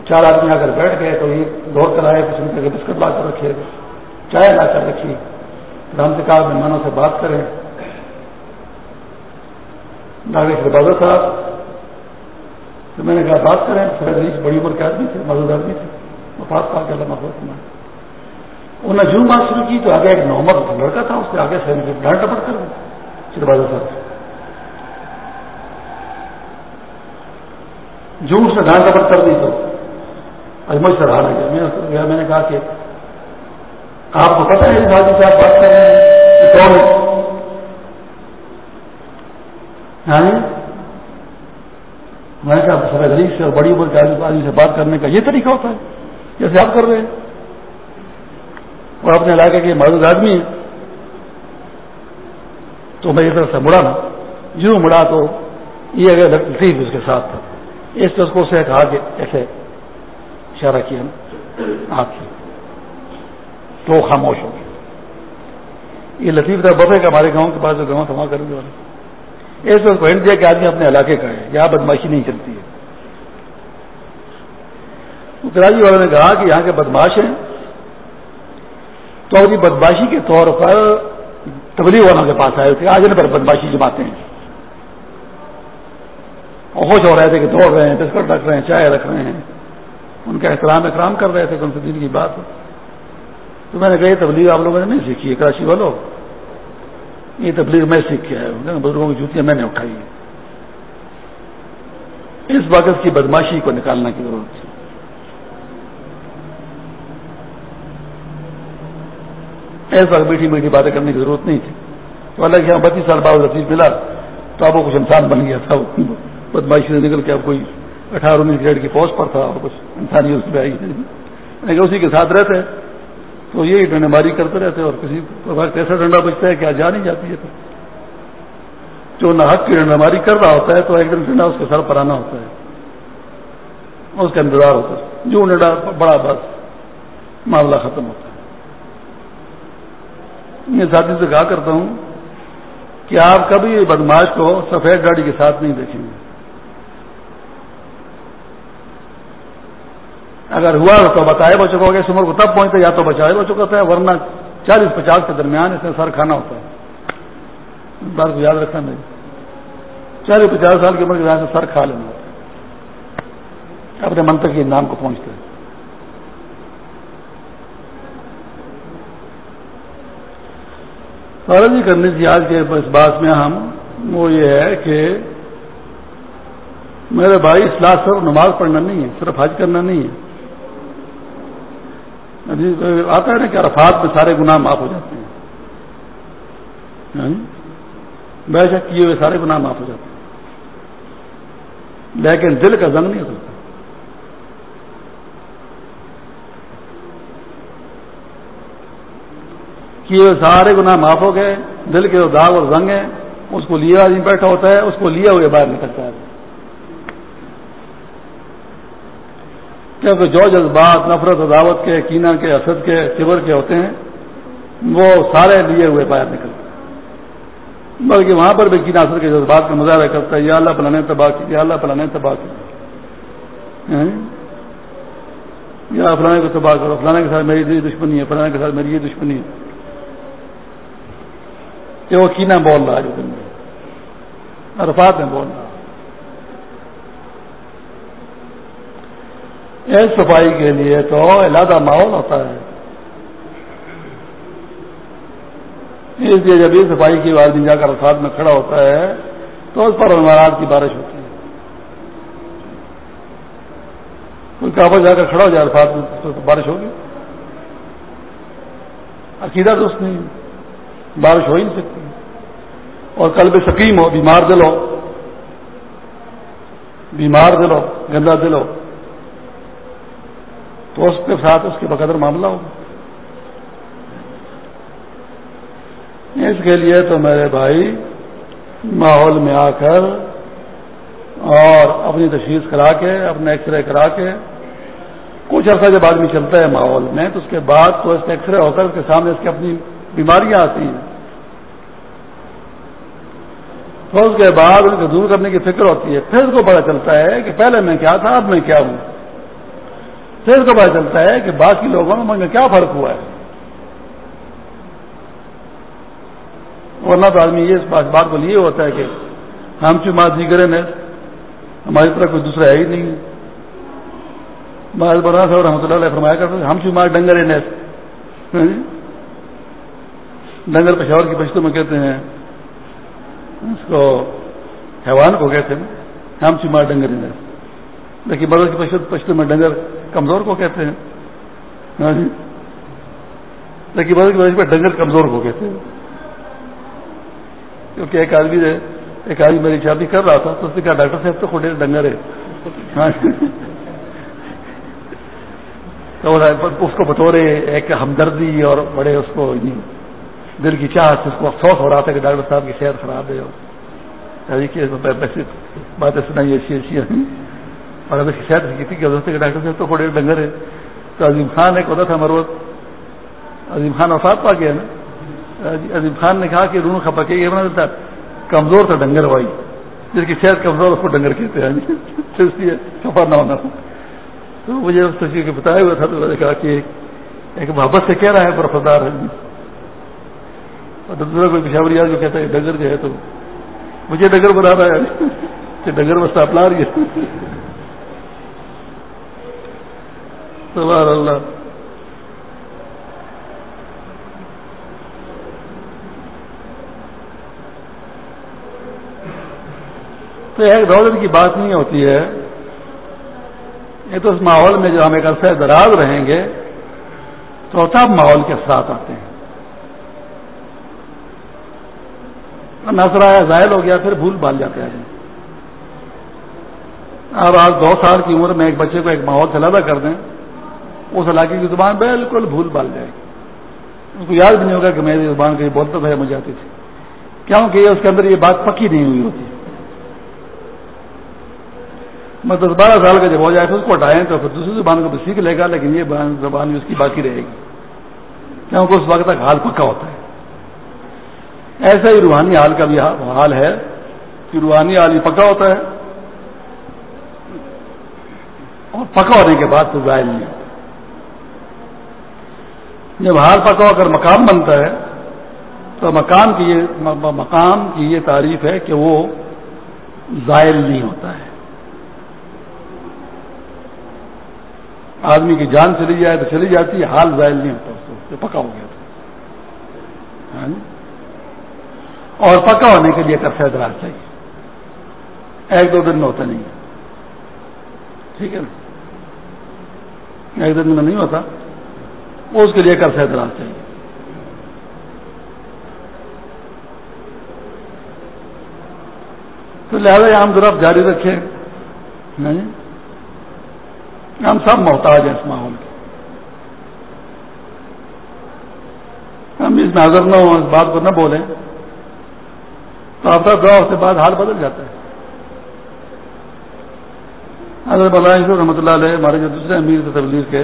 چار آدمی آ کر بیٹھ گئے تو یہ دوڑ کر آئے، کچھ ان کے بسکٹ لا کر رکھے، چائے لا کر رکھی۔ رام سے کہا مہمانوں سے بات کریں۔ ڈاکٹر بازو صاحب، تو میں نے کہا، بات کریں سر بڑی عمر کے آدمی تھے موجود آدمی تھے، وفات پا کے اللہ محبت انہوں نے جم بات شروع کی، تو آگے ایک نومر لڑکا تھا، اس سے آگے سے ڈانٹ ڈپٹ کر دیں بازو صاحب۔ جھوٹ سے ڈانٹ ڈپٹ کر دی تو مجھ سے رہا گیا۔ میں نے کہا کہ آپ کو پتہ ہے اس شادی سے آپ بات کر رہے ہیں کون ہے؟ یعنی میں نے کہا سر غریب سے اور بڑی عمر کے آدمی سے بات کرنے کا یہ طریقہ ہوتا ہے جیسے آپ کر رہے ہیں۔ اور اپنے علاقے کے معذور آدمی ہے تو میں طرف سے مڑا نا۔ یوں مڑا تو یہ اگر لطیف اس کے ساتھ تھا۔ اس نے اس کو سے کہا کہ ایسے اشارہ کیا نا۔ آپ سے۔ تو خاموش ہو یہ لطیف تھا۔ بفے کا ہمارے گاؤں کے پاس جو گاؤں تھا کرنے والے اس کو ہنٹ دیا کہ آدمی اپنے علاقے کا ہے، یہاں بدماشی نہیں چلتی ہے۔ کراچی والوں نے کہا کہ یہاں کے بدماش ہیں۔ تو اپنی بدماشی کے طور پر تبلیغ والوں کے پاس آئے تھے۔ آج ان پر بدماشی جماتے ہیں۔ اور خوش ہو رہے تھے کہ دوڑ رہے ہیں بسکٹ رکھ رہے ہیں، چائے رکھ رہے ہیں۔ ان کا احترام احترام کر رہے تھے ان سے دن کی بات۔ تو میں نے کہا، یہ تبلیغ آپ لوگوں نے نہیں سیکھی ہے کراچی والوں۔ یہ تبلیغ میں سیکھ کے آیا ہوں بزرگوں کی جوتیاں میں نے اٹھائی اس باغت کی بدماشی کو نکالنے کی ضرورت تھی۔ اس وقت میٹھی میٹھی باتیں کرنے کی ضرورت نہیں تھی۔ تو اللہ کے بتیس سال بعد لطیف ملا، تو اب وہ کچھ انسان بن گیا تھا۔ بدماشی سے نکل کے اب کوئی اٹھارہویں گریڈ کی پوسٹ پر تھا اور کچھ انسانی اس پہ آئی اسی کے ساتھ رہتے۔ تو یہی ڈنڈے ماری کرتے رہتے اور کسی وقت ایسا ڈنڈا بچتا ہے کہ آج جا نہیں جاتی ہے تو۔ جو نہ حق کی ڈنڈا ماری کر رہا ہوتا ہے تو ایک دن ڈنڈا اس کے سر پر آنا ہوتا ہے۔ اس کا انتظار ہوتا ہے۔ جو ڈنڈا بڑا بس معاملہ ختم ہوتا ہے۔ میں ساتھی سے کہا کرتا ہوں کہ آپ کبھی بدماش کو سفید گاڑی کے ساتھ نہیں دیکھیں گے۔ اگر ہوا تو بتائے بچوں کو اس عمر کو تب پہنچتے، یا تو بچائے بچوں کا ہے، ورنہ چالیس پچاس کے درمیان اس میں سر کھانا ہوتا ہے۔ بات کو یاد رکھنا نہیں چالیس پچاس سال کی عمر کے سے سر کھا لینا ہوتا ہے۔ اپنے منتر کے نام کو پہنچتے ہیں۔ جی کرنی تھی آج کے اس بات میں ہم، وہ یہ ہے کہ میرے بھائی اصلاح صرف نماز پڑھنا نہیں ہے، صرف حج کرنا نہیں ہے۔ آتا ہے نا کہ عرفات میں سارے گناہ معاف ہو جاتے ہیں۔ ہاں جی؟ بے شک کیے ہوئے سارے گناہ معاف ہو جاتے ہیں۔ لیکن دل کا زنگ نہیں ہو سکتا کیے ہوئے سارے گناہ معاف ہو گئے، دل کے جو داغ اور زنگ ہے اس کو لیا آدمی بیٹھا ہوتا ہے، اس کو لیا ہوئے باہر نکلتا ہے۔ کیونکہ جو جذبات نفرت عداوت کے کینا کے اسد کے سور کے ہوتے ہیں، وہ سارے لیے ہوئے باہر نکلتے ہیں۔ بلکہ وہاں پر بھی کینا اثر کے جذبات کا مظاہرہ کرتا ہے، یا اللہ پلانے تباہ کی، یا اللہ پلانے تباہ کی۔ ہاں؟ یا فلانے کو تباہ کرو فلانے کے ساتھ میری دشمنی ہے فلانے کے ساتھ میری یہ دشمنی ہے۔ کہ وہ کینا بول رہا ہے جو دن میں۔ عرفات میں بول رہا صفائی کے لیے تو علیحدہ ماحول ہوتا ہے۔ اس لیے جب یہ صفائی کی آدمی جا کر ارفات میں کھڑا ہوتا ہے، تو اس پر عمارات کی بارش ہوتی ہے۔ کوئی کافر جا کر کھڑا ہو جائے ارفات میں، تو بارش ہوگی۔ عقیدہ دوست نہیں۔ بارش ہو ہی نہیں سکتی۔ اور کل بھی سکیم ہو، بیمار دل ہو۔ بیمار دل ہو، گندا دل ہو۔ تو اس کے ساتھ اس کے بقدر معاملہ ہو اس کے لیے تو میرے بھائی ماحول میں آ کر اور اپنی تشخیص کرا کے اپنا ایکس رے کرا کے، کچھ عرصہ جب آدمی چلتا ہے ماحول میں، تو اس کے بعد تو اس ایکس رے ہوتا ہے اس کے سامنے اس کی اپنی بیماریاں آتی ہیں۔ تو اس کے بعد ان کو دور کرنے کی فکر ہوتی ہے۔ پھر اس کو پتا چلتا ہے کہ پہلے میں کیا تھا، اب میں کیا ہوں۔ پھر اس کو پتا چلتا ہے کہ باقی لوگوں میں کیا فرق ہوا ہے۔ ورنہ تو آدمی یہ بات کو لیے ہوتا ہے کہ ہم چما دیگر نے ہماری طرح کوئی دوسرا ہے ہی نہیں۔ بنا صاحب رحمۃ اللہ علیہ فرمایا کرتے ہم چمار ڈنگر نیس۔ ہاں جی؟ ڈنگر پشاور کی پشتوں میں کہتے ہیں۔ اس کو حیوان کو کہتے ہیں۔ ہم چمار ڈنگر نیس۔ لیکن بدل کی پشتوں میں ڈنگر کمزور کو کہتے ہیں۔ ہاں جی۔ لیکن بدل کی وجہ پہ ڈنگر کمزور کو کہتے ہیں۔ کیونکہ ایک آدمی نے ایک آدمی میری شادی کر رہا تھا تو اس نے کہا، ڈاکٹر صاحب، تو خود ڈنگر ہے۔ ہاں جی۔ تو اس کو بطور ایک ہمدردی اور بڑے اس کو دل کی چاہت اس کو افسوس ہو رہا تھا کہ ڈاکٹر صاحب کی صحت خراب ہے اور ہاں جی، باتیں سنائی ایسی ایسی اور اب اس کی شاید کسی کی وجہ سے ڈاکٹر صاحب تو تھوڑے ڈنگر ہے تو عظیم خان ایک ہوتا تھا مروت۔ عظیم خان وفات پا گیا نا۔ جی، عظیم خان نے کہا کہ رونو کھپا کے یہ بنا دیتا کمزور تھا ڈنگر بھائی۔ جس کی صحت کمزور، اس کو ڈنگر کہتے ہیں۔ یعنی کپا نہ ہونا۔ تو مجھے اس تصویر کے بتایا ہوا تھا، تو میں نے کہا کہ ایک محبت سے کہہ رہا ہے پرفدار ہے۔ اور دوسرا کوئی پشاوری جو کہتا ہے ڈنگر جو ہے تو مجھے ڈنگر بنا رہا ہے۔ کہ ڈنگر بس آپ لا رہی ہے۔ سبحان اللہ۔ تو ایک دو دن کی بات نہیں ہوتی ہے۔ یہ تو اس ماحول میں جو ہم ایک عرصہ دراز رہیں گے تو تب ماحول کے ساتھ آتے ہیں۔ نظر آیا، ظاہر ہو گیا، پھر بھول بال جاتے ہیں۔ اب آج دو سال کی عمر میں ایک بچے کو ایک ماحول سے لدا کر دیں۔ اس علاقے کی زبان بالکل بھول بال جائے گی۔ اس کو یاد بھی نہیں ہوگا کہ میری زبان کہیں بولتا تھا مجھے آتی تھی۔ کیونکہ اس کے اندر یہ بات پکی نہیں ہوئی ہوتی۔ میں دس بارہ سال کا جب ہو جائے تو اس کو ہٹائیں تو پھر دوسری زبان کو بھی سیکھ لے گا، لیکن یہ زبان بھی اس کی باقی رہے گی۔ کیونکہ اس وقت تک حال پکا ہوتا ہے۔ ایسا ہی روحانی حال کا بھی حال ہے کہ روحانی حال ہی پکا ہوتا ہے اور پکا ہونے کے بعد تو ظاہر نہیں ہوتا۔ جب حال پکا ہو کر مقام بنتا ہے، تو مقام کی یہ مقام کی یہ تعریف ہے کہ وہ زائل نہیں ہوتا ہے۔ آدمی کی جان چلی جائے تو چلی جاتی ہے، حال زائل نہیں ہوتا اس کو پکا ہو گیا تو۔ ہاں جی؟ اور پکا ہونے کے لیے کر فیدراج چاہیے۔ ایک دو دن میں ہوتا نہیں ٹھیک ہے نا؟ ایک دو دن میں نہیں ہوتا۔ وہ اس کے لیے کر فیدراج چاہیے تو لہٰذا ہم ضرور جاری رکھیں۔ ہاں جی؟ ہم سب محتاج ہیں اس ماحول کے۔ ہم اس میں حضر نہ ہوں، اس بات کو نہ بولیں۔ تو آپ کا دعا اس کے بعد حال بدل جاتا ہے۔ حضرت مولانا رحمۃ اللہ علیہ ہمارے جو دوسرے امیر تھے تبلیغ کے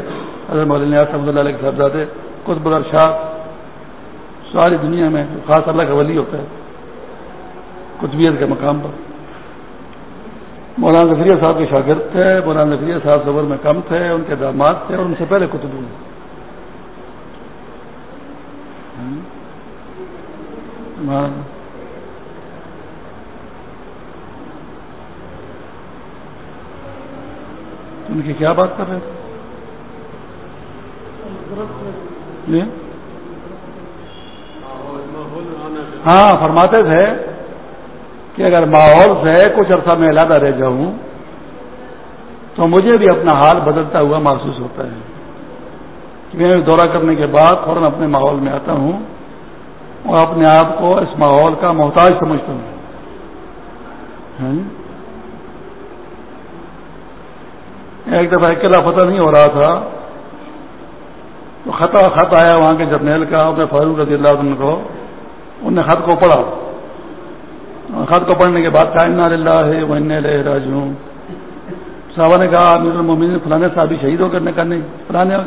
حضرت مولانا اللہ علیہ کے صاحبزادے خود بدر ساری دنیا میں خاص اللہ کا ولی ہوتا ہے، قطبیت کے مقام پر۔ مولانا ظفریہ صاحب کے شاگرد تھے، مولانا ظفریہ صاحب صبر میں کم تھے، ان کے داماد تھے اور ان سے پہلے کتب ہوئے۔ ہاں۔ ان کی کیا بات کر رہے تھے؟ جی؟ ہاں فرماتے تھے کہ اگر ماحول سے کچھ عرصہ میں علیحدہ رہ جاؤں تو مجھے بھی اپنا حال بدلتا ہوا محسوس ہوتا ہے۔ کہ میں دورہ کرنے کے بعد فوراً اپنے ماحول میں آتا ہوں اور اپنے آپ کو اس ماحول کا محتاج سمجھتا ہوں۔ ہاں جی؟ ایک دفعہ اکیلا فتح نہیں ہو رہا تھا تو خطا خط آیا وہاں کے جرنیل کا اپنے فاروق رضی اللہ عنہ کو انہوں نے خط کو پڑھا۔ خط کو پڑھنے کے بعد کائن اللہ ہے وہ راج ہوں نے کہا امیر المین فلانے صاحب شہید ہو کر نے کہا، نہیں، فلانے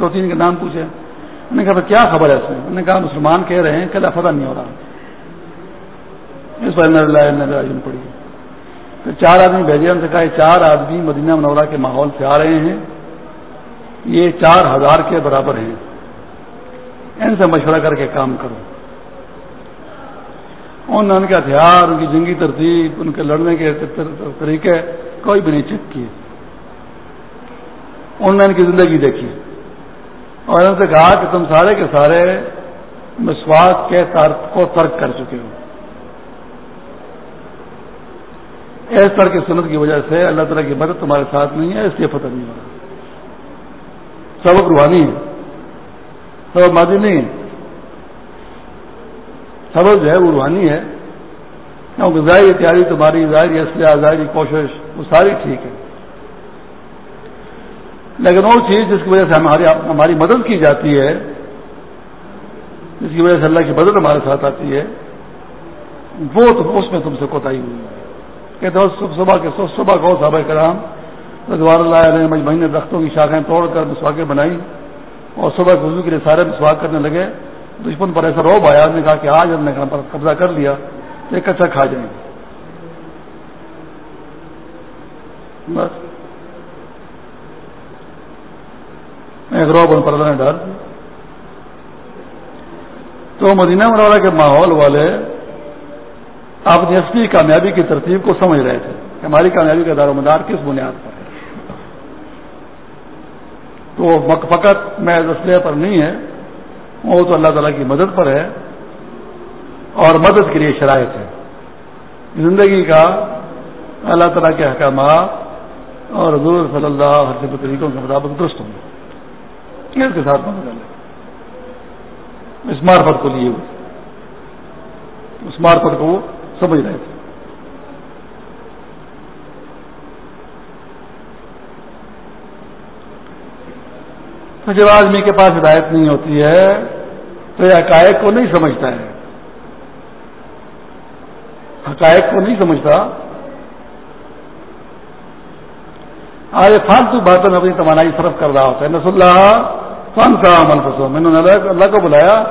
دو تین کے نام پوچھے۔ انہوں نے کہا کیا خبر ہے اس میں؟ انہوں نے کہا، مسلمان کہہ رہے ہیں کہ فتح نہیں ہو رہا۔ اس پر اللہ پڑھی۔ تو چار آدمی بھیجے ان سے کہا، یہ چار آدمی مدینہ منورہ کے ماحول سے آ رہے ہیں۔ یہ چار ہزار کے برابر ہیں۔ ان سے مشورہ کر کے کام کرو۔ ان ان کے ہتھیار، ان کی جنگی ترتیب، ان کے لڑنے کے طریقے کوئی بھی نہیں چیک کیے۔ ان نے ان کی زندگی دیکھی۔ اور ان سے کہا کہ تم سارے کے سارے مسواک کے ترک کو ترک کر چکے ہو۔ اس طرح کی سنت کی وجہ سے اللہ تعالیٰ کی مدد تمہارے ساتھ نہیں ہے، اس لیے فتح نہیں ہو رہا۔ سبق روحانی ہے۔ سبق مادی نہیں ہے۔ سبق جو ہے وہ روحانی ہے۔ کیونکہ ظاہری تیاری تمہاری ظاہری اسلحہ، ظاہری کوشش، وہ ساری ٹھیک ہے۔ لیکن وہ چیز جس کی وجہ سے ہماری ہماری مدد کی جاتی ہے، جس کی وجہ سے اللہ کی مدد ہمارے ساتھ آتی ہے، وہ تو اس میں تم سے کوتاہی ہوئی ہے۔ کہتے صبح کے صبح کو صحابہ کرام رضوار اللہ علیہ مہینے درختوں کی شاخیں توڑ کر مسواقیں بنائی اور صبح وضو کے لیے سارے مسواق کرنے لگے۔ دشمن پر ایسا روب آیا، نے کہا کہ آج ہم نے قبضہ کر لیا تو ایک اچھا کھا جائیں۔ گے بس۔ ایک روب ان پر اللہ نے ڈال تو مدینہ مرورہ کے ماحول والے اپنی اصلی کامیابی کی ترتیب کو سمجھ رہے تھے کہ ہماری کامیابی کا دار و مدار کس بنیاد پر تو فقط میں اسلحے پر نہیں ہے، وہ تو اللہ تعالیٰ کی مدد پر ہے اور مدد کے لیے شرائط ہے۔ زندگی کا اللہ تعالیٰ کے احکامات اور حضور صلی اللہ علیہ طریقوں کے مطابق درست ہوں۔ گے اس کے ساتھ مدد اس مارفت کو لیے ہوئے۔ اس مارفت کو وہ سمجھ رہے تھے۔ تو جب آدمی کے پاس ہدایت نہیں ہوتی ہے، تو یہ حقائق کو نہیں سمجھتا ہے۔ حقائق کو نہیں سمجھتا۔ آج فالتو باتوں میں اپنی توانائی صرف کر رہا ہوتا ہے۔ نس اللہ، فن کا منفسو میں نے اللہ کو بلایا۔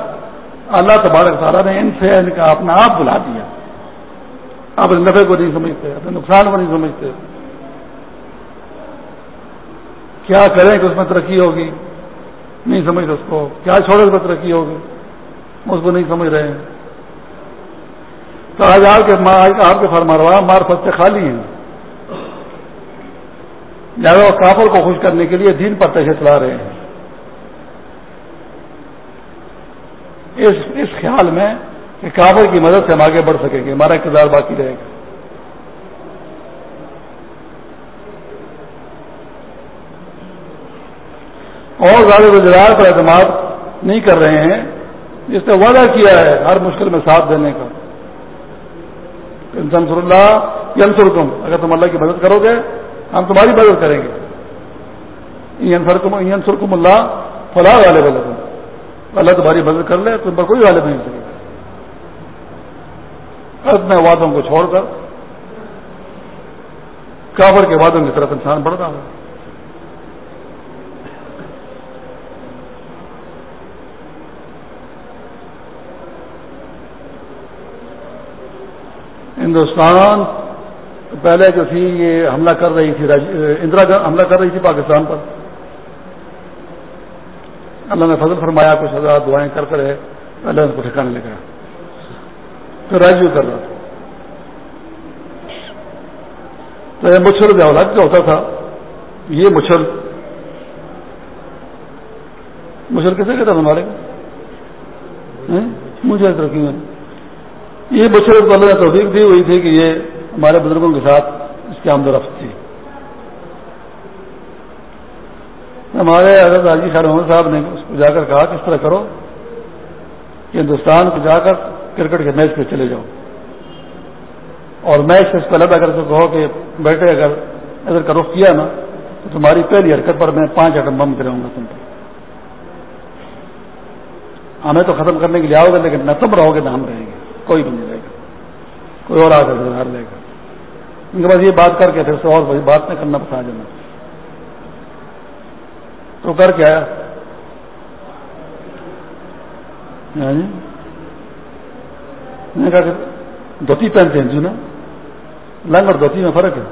اللہ تبارک تعالیٰ نے ان سے ان کا اپنا آپ بلا دیا۔ آپ نفے کو نہیں سمجھتے، اپنے نقصان کو نہیں سمجھتے۔ کیا کریں کہ اس میں ترقی ہوگی؟ نہیں سمجھتے اس کو۔ کیا چھوڑے اس میں ترقی ہوگی۔ اس کو نہیں سمجھ رہے ہیں۔ تو آج آپ کے آپ کے فرماروا مار پتے خالی ہیں۔ لہٰذا وہ کافر کو خوش کرنے کے لیے دین پر پیسے چلا رہے ہیں۔ اس اس خیال میں کہ کافر کی مدد سے ہم آگے بڑھ سکیں گے۔ ہمارا اقتدار باقی رہے گا۔ اور زیادہ روزگار پر اعتماد نہیں کر رہے ہیں۔ جس نے وعدہ کیا ہے ہر مشکل میں ساتھ دینے کا۔ انسان اللہ ینسر تم اگر تم اللہ کی مدد کرو گے، ہم تمہاری مدد کریں گے۔ سرکم اللہ فلاح والے بولے تم اللہ تمہاری مدد کر لے، تم پر کوئی غالب نہیں سکے اپنے وعدوں کو چھوڑ کر کابر کے وعدوں کی طرف انسان بڑھ رہا ہندوستان، پہلے جو تھی یہ حملہ کر رہی تھی اندرا حملہ کر رہی تھی پاکستان پر۔ اللہ نے فضل فرمایا، کچھ ہزار دعائیں کر کر اللہ نے کو ٹھکانے لگا تو راجیو کر رہا تھا۔ تو مچھر جو جو ہوتا تھا، یہ مچھر۔ مچھر کیسے کہتا تھا ہمارے؟ مجھے ترقی میں یہ بچے کو اللہ نے توفیق دی ہوئی تھی کہ یہ ہمارے بزرگوں کے ساتھ اس کی آمد و رفت تھی۔ ہمارے حضرت حاجی خیر محمد صاحب نے اس کو جا کر کہا، کس طرح کرو؟ کہ ہندوستان کو جا کر کرکٹ کے میچ پہ چلے جاؤ۔ اور میچ سے اس کو الگ اگر کہو کہ بیٹے، اگر اگر کا رخ کیا نا، تو تمہاری پہلی حرکت پر میں پانچ ایٹم بم کروں گا تم پر۔ ہمیں تو ختم کرنے کے لیے آؤ گے، لیکن نہ تم رہو گے، نہ ہم رہیں گے۔ کوئی بھی نہیں رہے گا۔ کوئی اور آ کر گھر لے گا۔ ان کے بعد یہ بات کر کے پھر سے اور بات نہیں کرنا پسند جانا۔ تو کر کے آیا ہاں جی۔ میں نے کہا کہ دھوتی پہنتے ہیں جو نا۔ لنگ اور دھوتی میں فرق ہے۔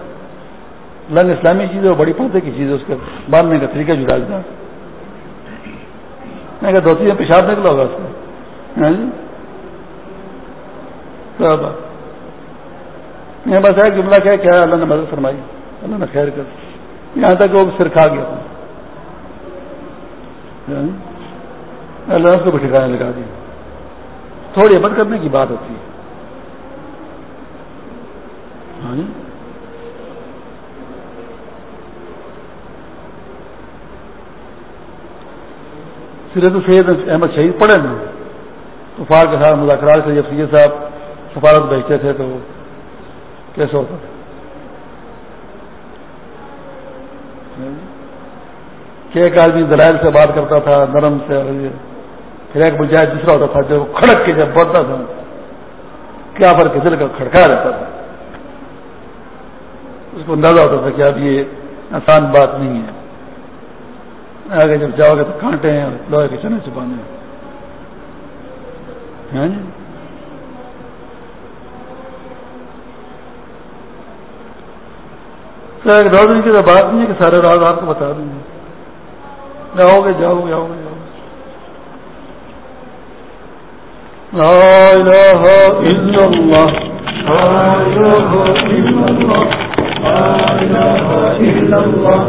لنگ اسلامی چیز ہے وہ بڑی پردے کی چیز ہے، اس کے باندھنے کا طریقہ جدا جدا میں کہا دھوتی میں پیشاب نکلا ہوگا اس کو یہ بس ہے جملہ کیا کیا اللہ نے مدد فرمائی، اللہ نے خیر کر یہاں تک وہ سر کھا گیا۔ یعنی اللہ اس کو بھی ٹھکانے لگا دی تھوڑی عمل کرنے کی بات ہوتی ہے۔ یعنی سیرت سید احمد شہید پڑھے نا۔ تو فار کے ساتھ مذاکرات سے جب سید صاحب سفارت بیچتے تھے تو کیسے ہوتا تھا؟ کہ ایک آدمی دلائل سے بات کرتا تھا، نرم سے پھر ایک بجائے دوسرا ہوتا تھا جو کھڑک کے جب بڑھتا تھا، کیا پر دل کا کھڑکا رہتا تھا؟ اس کو اندازہ ہوتا تھا کہ اب یہ آسان بات نہیں ہے۔ آگے جب جاؤ گے تو کانٹے ہیں لوہے کے چنے چھپانے ہیں۔ ہاں جی؟ ہاں جی دو دن کی تو بات نہیں ہے کہ سارے راز آپ کو بتا دیں گے۔ جاؤ گے جاؤ گے آؤ گے، جاؤ گے۔